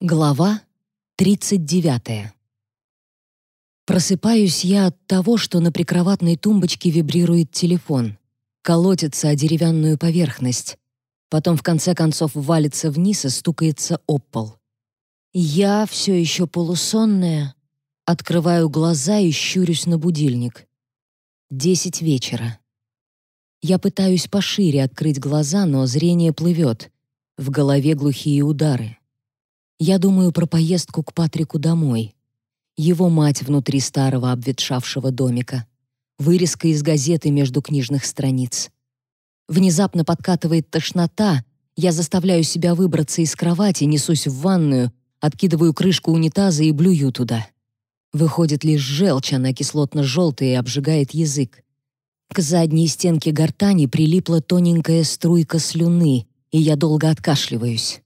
Глава 39. Просыпаюсь я от того, что на прикроватной тумбочке вибрирует телефон, колотится о деревянную поверхность, потом в конце концов валится вниз и стукается об пол. Я, все еще полусонная, открываю глаза и щурюсь на будильник. Десять вечера. Я пытаюсь пошире открыть глаза, но зрение плывет, в голове глухие удары. Я думаю про поездку к Патрику домой. Его мать внутри старого обветшавшего домика. Вырезка из газеты между книжных страниц. Внезапно подкатывает тошнота. Я заставляю себя выбраться из кровати, несусь в ванную, откидываю крышку унитаза и блюю туда. Выходит лишь желчь, она кислотно-желтая и обжигает язык. К задней стенке гортани прилипла тоненькая струйка слюны, и я долго откашливаюсь.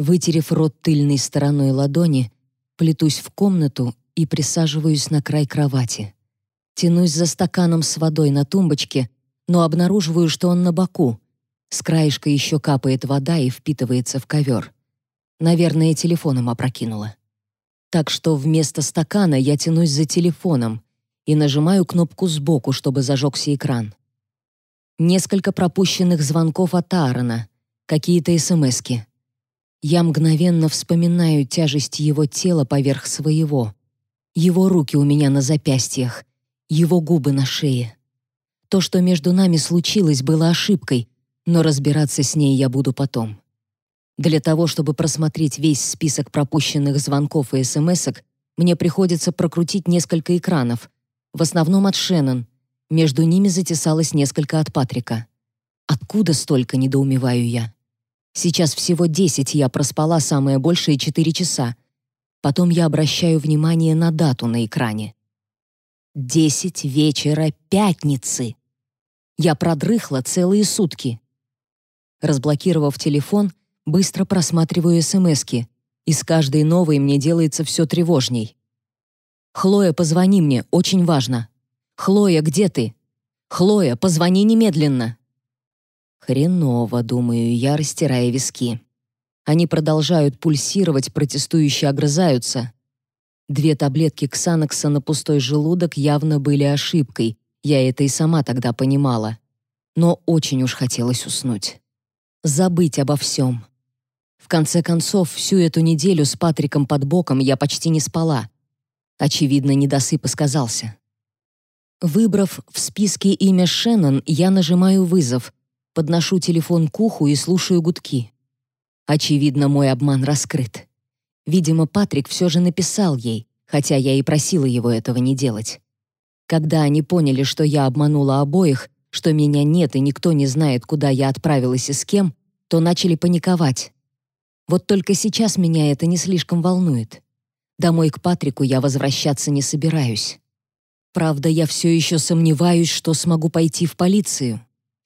Вытерев рот тыльной стороной ладони, плетусь в комнату и присаживаюсь на край кровати. Тянусь за стаканом с водой на тумбочке, но обнаруживаю, что он на боку. С краешка еще капает вода и впитывается в ковер. Наверное, телефоном опрокинула. Так что вместо стакана я тянусь за телефоном и нажимаю кнопку сбоку, чтобы зажегся экран. Несколько пропущенных звонков от Аарона, какие-то смски. Я мгновенно вспоминаю тяжесть его тела поверх своего. Его руки у меня на запястьях, его губы на шее. То, что между нами случилось, было ошибкой, но разбираться с ней я буду потом. Для того, чтобы просмотреть весь список пропущенных звонков и смсок, мне приходится прокрутить несколько экранов, в основном от Шеннон. Между ними затесалось несколько от Патрика. Откуда столько, недоумеваю я? Сейчас всего 10, я проспала самое большее 4 часа. Потом я обращаю внимание на дату на экране. 10 вечера пятницы. Я продрыхла целые сутки. Разблокировав телефон, быстро просматриваю СМСки, и с каждой новой мне делается все тревожней. «Хлоя, позвони мне, очень важно». «Хлоя, где ты?» «Хлоя, позвони немедленно». Хреново, думаю я, растирая виски. Они продолжают пульсировать, протестующие огрызаются. Две таблетки ксанокса на пустой желудок явно были ошибкой, я это и сама тогда понимала. Но очень уж хотелось уснуть. Забыть обо всем. В конце концов, всю эту неделю с Патриком под боком я почти не спала. Очевидно, недосып и сказался. Выбрав в списке имя Шеннон, я нажимаю вызов, Подношу телефон к уху и слушаю гудки. Очевидно, мой обман раскрыт. Видимо, Патрик все же написал ей, хотя я и просила его этого не делать. Когда они поняли, что я обманула обоих, что меня нет и никто не знает, куда я отправилась и с кем, то начали паниковать. Вот только сейчас меня это не слишком волнует. Домой к Патрику я возвращаться не собираюсь. Правда, я все еще сомневаюсь, что смогу пойти в полицию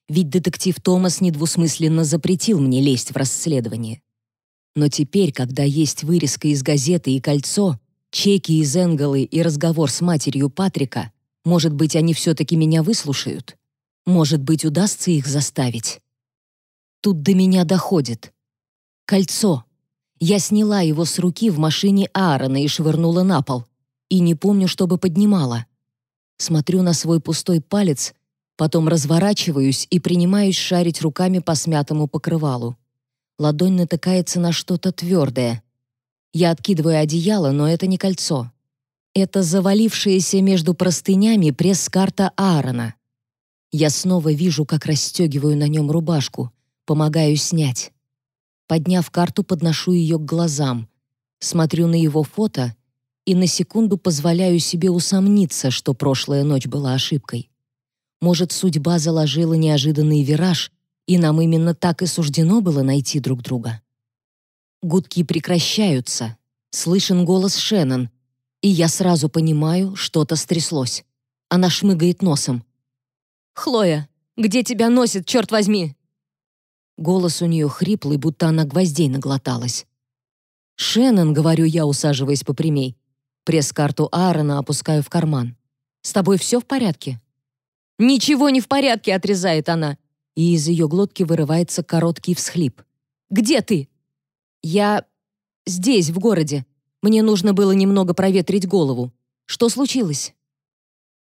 ведь детектив Томас недвусмысленно запретил мне лезть в расследование. Но теперь, когда есть вырезка из газеты и кольцо, чеки из Энгелы и разговор с матерью Патрика, может быть, они все-таки меня выслушают? Может быть, удастся их заставить? Тут до меня доходит. Кольцо. Я сняла его с руки в машине Аарона и швырнула на пол. И не помню, чтобы поднимала. Смотрю на свой пустой палец Потом разворачиваюсь и принимаюсь шарить руками по смятому покрывалу. Ладонь натыкается на что-то твердое. Я откидываю одеяло, но это не кольцо. Это завалившаяся между простынями пресс-карта Аарона. Я снова вижу, как расстегиваю на нем рубашку, помогаю снять. Подняв карту, подношу ее к глазам, смотрю на его фото и на секунду позволяю себе усомниться, что прошлая ночь была ошибкой. Может, судьба заложила неожиданный вираж, и нам именно так и суждено было найти друг друга. Гудки прекращаются. Слышен голос Шеннон, и я сразу понимаю, что-то стряслось. Она шмыгает носом. «Хлоя, где тебя носит, черт возьми?» Голос у нее хриплый, будто она гвоздей наглоталась. «Шеннон», — говорю я, усаживаясь попрямей. Пресс-карту Аарона опускаю в карман. «С тобой все в порядке?» «Ничего не в порядке», — отрезает она. И из ее глотки вырывается короткий всхлип. «Где ты?» «Я... здесь, в городе. Мне нужно было немного проветрить голову. Что случилось?»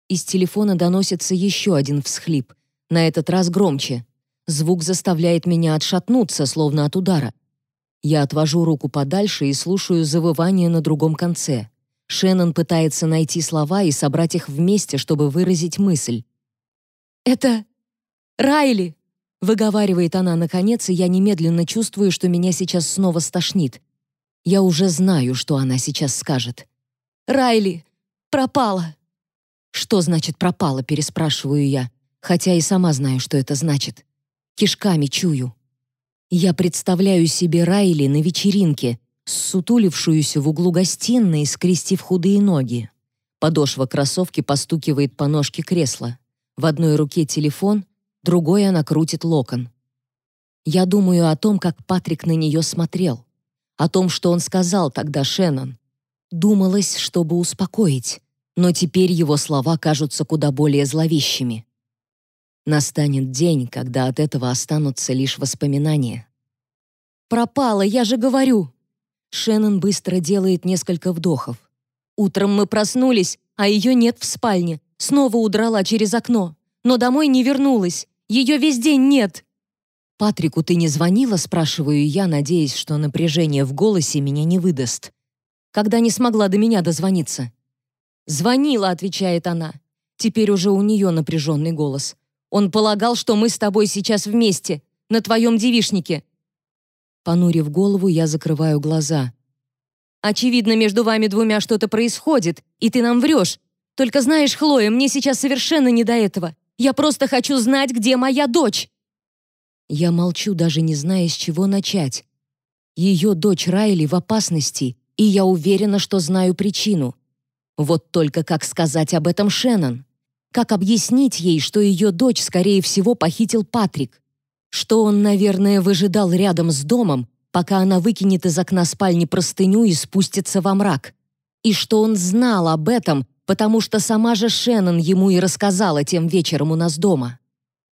Из телефона доносится еще один всхлип, на этот раз громче. Звук заставляет меня отшатнуться, словно от удара. Я отвожу руку подальше и слушаю завывание на другом конце. Шеннон пытается найти слова и собрать их вместе, чтобы выразить мысль. «Это Райли!» — выговаривает она наконец, и я немедленно чувствую, что меня сейчас снова стошнит. Я уже знаю, что она сейчас скажет. «Райли! Пропала!» «Что значит пропала?» — переспрашиваю я, хотя и сама знаю, что это значит. Кишками чую. Я представляю себе Райли на вечеринке, сутулившуюся в углу гостиной, скрестив худые ноги. Подошва кроссовки постукивает по ножке кресла. В одной руке телефон, другой она крутит локон. Я думаю о том, как Патрик на нее смотрел, о том, что он сказал тогда Шеннон. Думалось, чтобы успокоить, но теперь его слова кажутся куда более зловещими. Настанет день, когда от этого останутся лишь воспоминания. «Пропала, я же говорю!» Шеннон быстро делает несколько вдохов. «Утром мы проснулись, а ее нет в спальне. Снова удрала через окно. Но домой не вернулась. Ее весь день нет». «Патрику ты не звонила?» — спрашиваю я, надеясь, что напряжение в голосе меня не выдаст. «Когда не смогла до меня дозвониться?» «Звонила», — отвечает она. Теперь уже у нее напряженный голос. «Он полагал, что мы с тобой сейчас вместе, на твоем девишнике. Понурив голову, я закрываю глаза. «Очевидно, между вами двумя что-то происходит, и ты нам врешь. Только знаешь, Хлоя, мне сейчас совершенно не до этого. Я просто хочу знать, где моя дочь!» Я молчу, даже не зная, с чего начать. Ее дочь Райли в опасности, и я уверена, что знаю причину. Вот только как сказать об этом Шеннон? Как объяснить ей, что ее дочь, скорее всего, похитил Патрик? что он, наверное, выжидал рядом с домом, пока она выкинет из окна спальни простыню и спустится во мрак. И что он знал об этом, потому что сама же Шеннон ему и рассказала тем вечером у нас дома.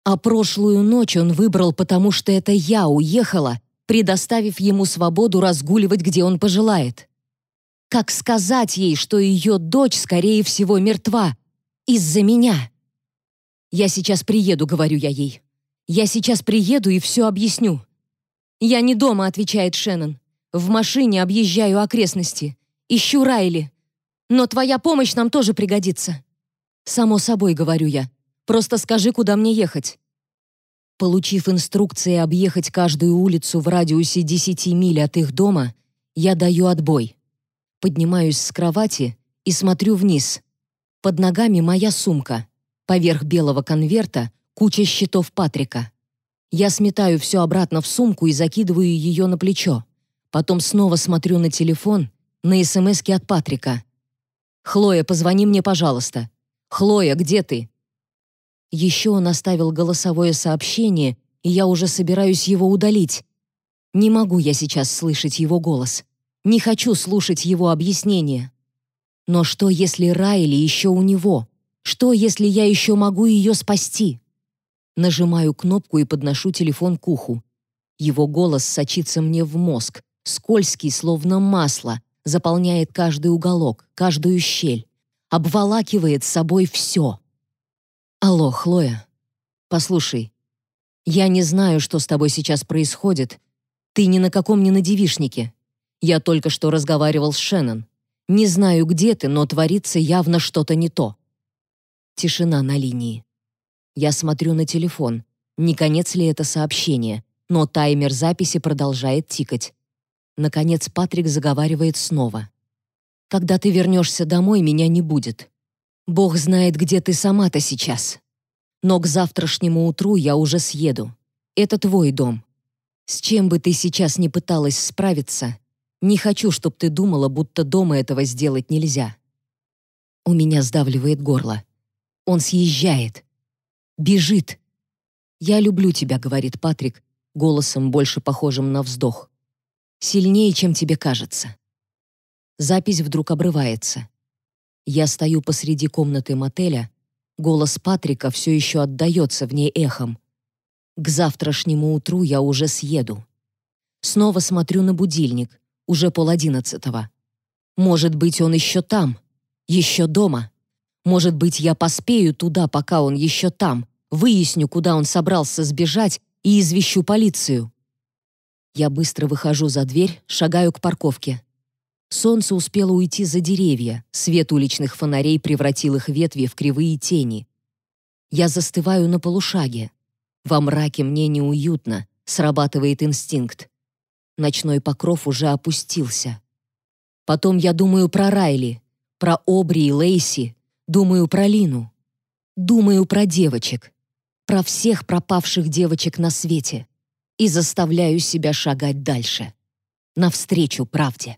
А прошлую ночь он выбрал, потому что это я уехала, предоставив ему свободу разгуливать, где он пожелает. Как сказать ей, что ее дочь, скорее всего, мертва? Из-за меня. «Я сейчас приеду», — говорю я ей. «Я сейчас приеду и все объясню». «Я не дома», — отвечает Шеннон. «В машине объезжаю окрестности. Ищу Райли. Но твоя помощь нам тоже пригодится». «Само собой», — говорю я. «Просто скажи, куда мне ехать». Получив инструкции объехать каждую улицу в радиусе 10 миль от их дома, я даю отбой. Поднимаюсь с кровати и смотрю вниз. Под ногами моя сумка. Поверх белого конверта куча счетов Патрика. Я сметаю все обратно в сумку и закидываю ее на плечо. Потом снова смотрю на телефон, на СМСки от Патрика. «Хлоя, позвони мне, пожалуйста. Хлоя, где ты?» Еще он оставил голосовое сообщение, и я уже собираюсь его удалить. Не могу я сейчас слышать его голос. Не хочу слушать его объяснения. Но что, если Райли еще у него? Что, если я еще могу ее спасти? Нажимаю кнопку и подношу телефон к уху. Его голос сочится мне в мозг, скользкий, словно масло, заполняет каждый уголок, каждую щель, обволакивает собой все. «Алло, Хлоя. Послушай, я не знаю, что с тобой сейчас происходит. Ты ни на каком не на девишнике. Я только что разговаривал с Шеннон. Не знаю, где ты, но творится явно что-то не то». Тишина на линии. Я смотрю на телефон. Не конец ли это сообщение? Но таймер записи продолжает тикать. Наконец Патрик заговаривает снова. «Когда ты вернешься домой, меня не будет. Бог знает, где ты сама-то сейчас. Но к завтрашнему утру я уже съеду. Это твой дом. С чем бы ты сейчас ни пыталась справиться, не хочу, чтобы ты думала, будто дома этого сделать нельзя». У меня сдавливает горло. Он съезжает. Бежит. «Я люблю тебя», — говорит Патрик, голосом больше похожим на вздох. «Сильнее, чем тебе кажется». Запись вдруг обрывается. Я стою посреди комнаты мотеля, голос Патрика все еще отдается в ней эхом. К завтрашнему утру я уже съеду. Снова смотрю на будильник. Уже пол одиннадцатого. Может быть, он еще там, еще дома. Может быть, я поспею туда, пока он еще там, выясню, куда он собрался сбежать и извещу полицию. Я быстро выхожу за дверь, шагаю к парковке. Солнце успело уйти за деревья, свет уличных фонарей превратил их ветви в кривые тени. Я застываю на полушаге. Во мраке мне неуютно, срабатывает инстинкт. Ночной покров уже опустился. Потом я думаю про Райли, про Обри и Лейси, думаю про Лину. Думаю про девочек, про всех пропавших девочек на свете и заставляю себя шагать дальше, навстречу правде.